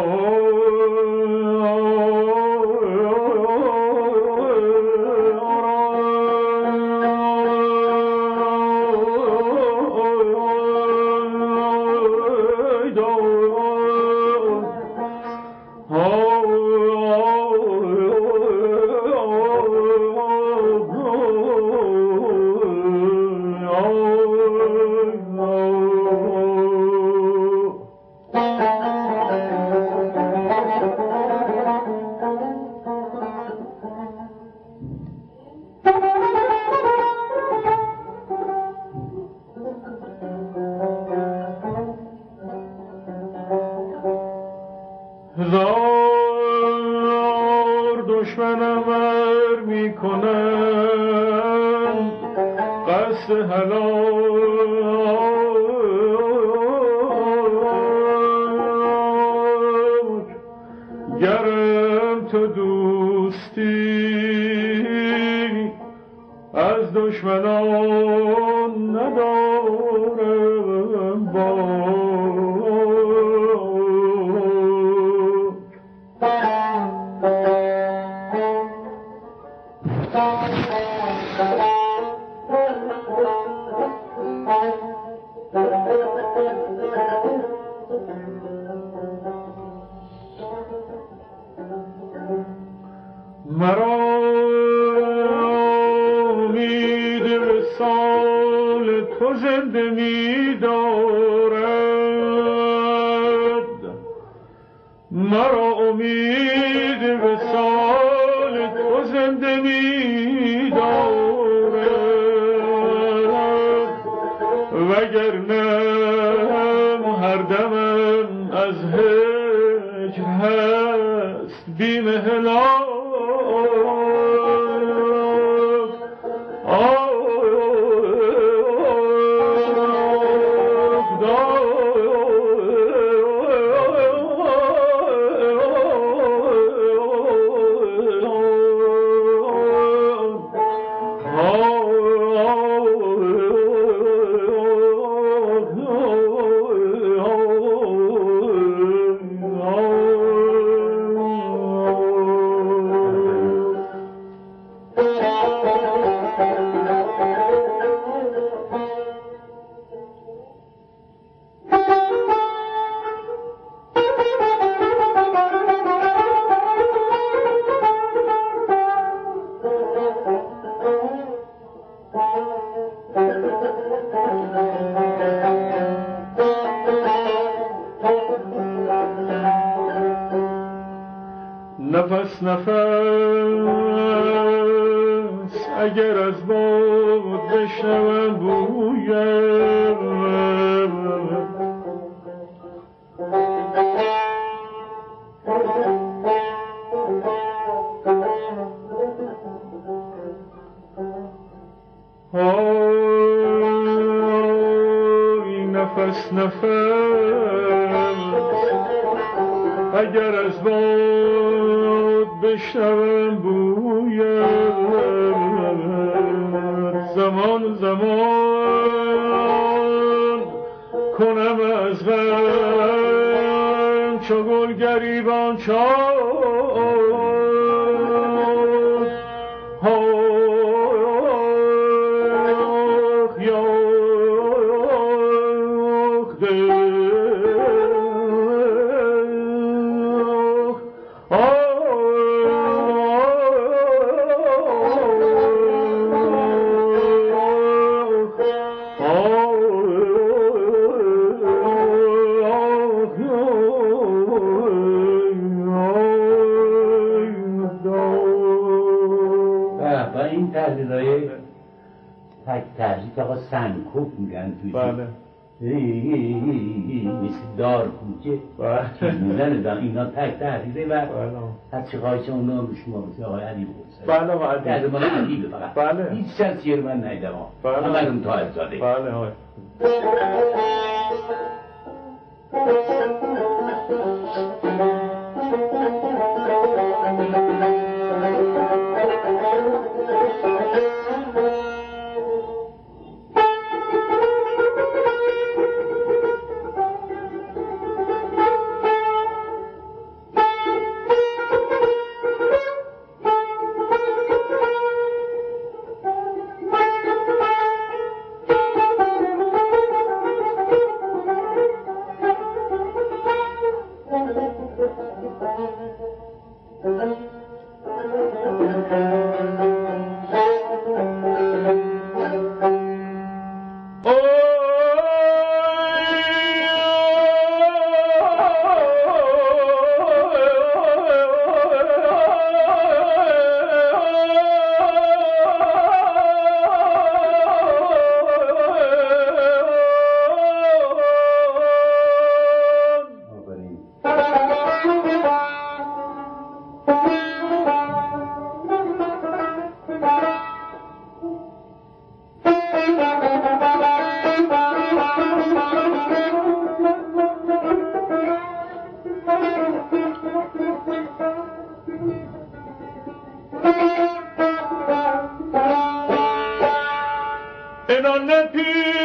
Oh. دشمن امر می کنم قصد حلال سال تو زنده می دارد مرا امید سال تو زنده می دارد وگرنه هر دمم از هجر هست. بیم هلاک نفس اگر از باد بشنوم بویم. آی نفس نفس. بشنوم بویم زمان زمان کنم از غم چو گل گریبان چاک توی بله مثل دار کوچه بله. می‌زنه دار اینا تک تحلیله و بله از چه خواهش اونو به شما بسید آقای علی بود بله علی. در علیبه فقط بله. هیچ چیز شیر من بله. همه اون تا از زاده بله آقای ne pis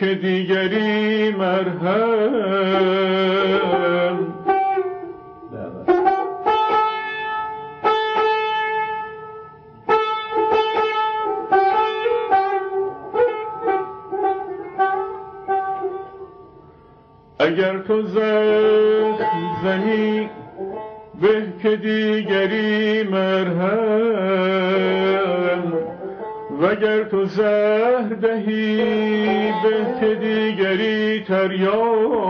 که دیگری مرهم. اگر تو زخم زنی به که دیگری مرهم. وگر تو زخم بیت دیگری تریاق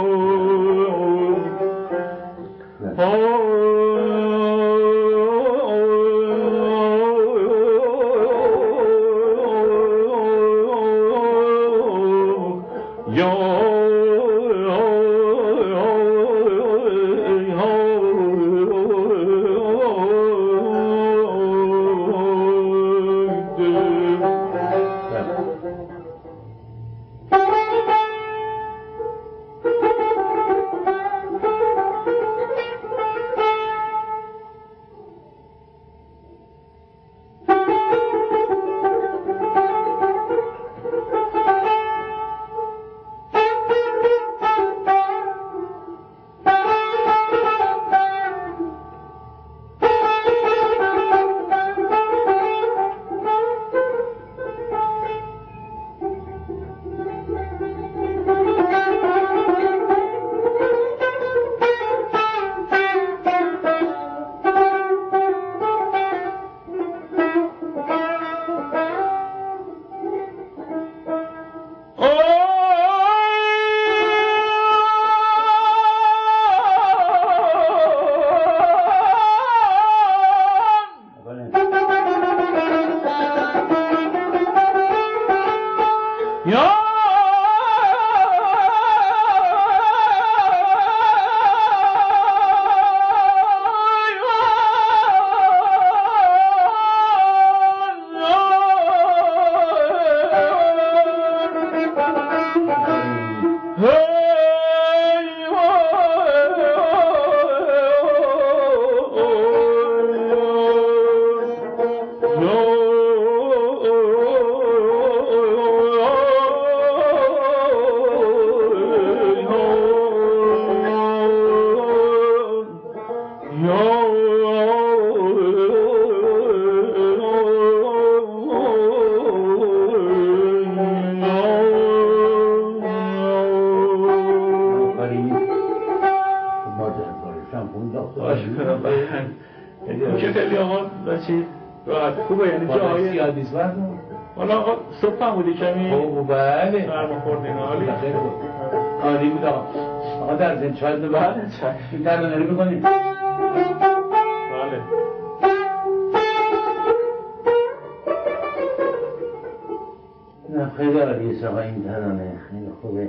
آقا چیز راحت. خوبه یعنی جاهای زیاد نیست حالا صبح هم بودی کمی؟ خب بله. سرما خوردین عالی. خوب. عالی بود آقا. آقا در زن چای بله این ترانه رو می‌کنیم بله. نه خیلی عالیه آقا این ترانه. خیلی خوبه.